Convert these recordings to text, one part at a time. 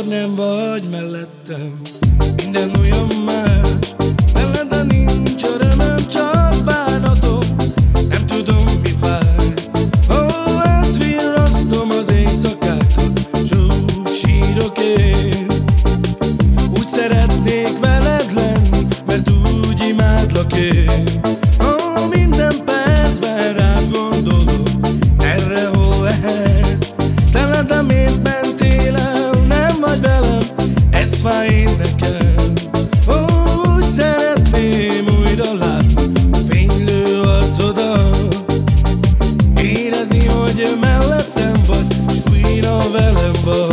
mikor nem vagy mellettem. Minden olyan már mellettem vagy, és újra velem vagy.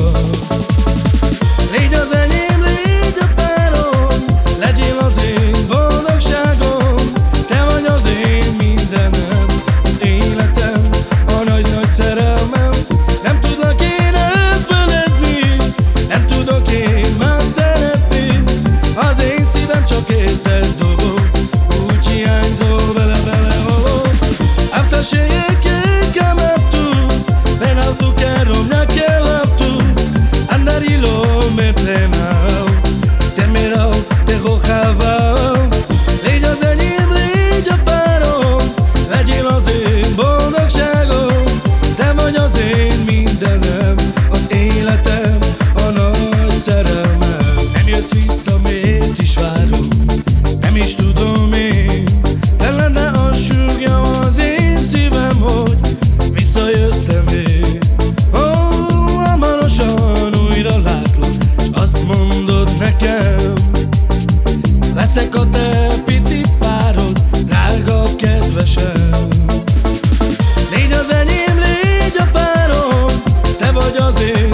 is tudom én. Ellene a sürgem az én szívem, hogy visszajöztem én. Ó, oh, hamarosan újra látlak, és azt mondod nekem Leszek a te pici párod, drága kedvesem. Légy az enyém, légy a párom, te vagy az én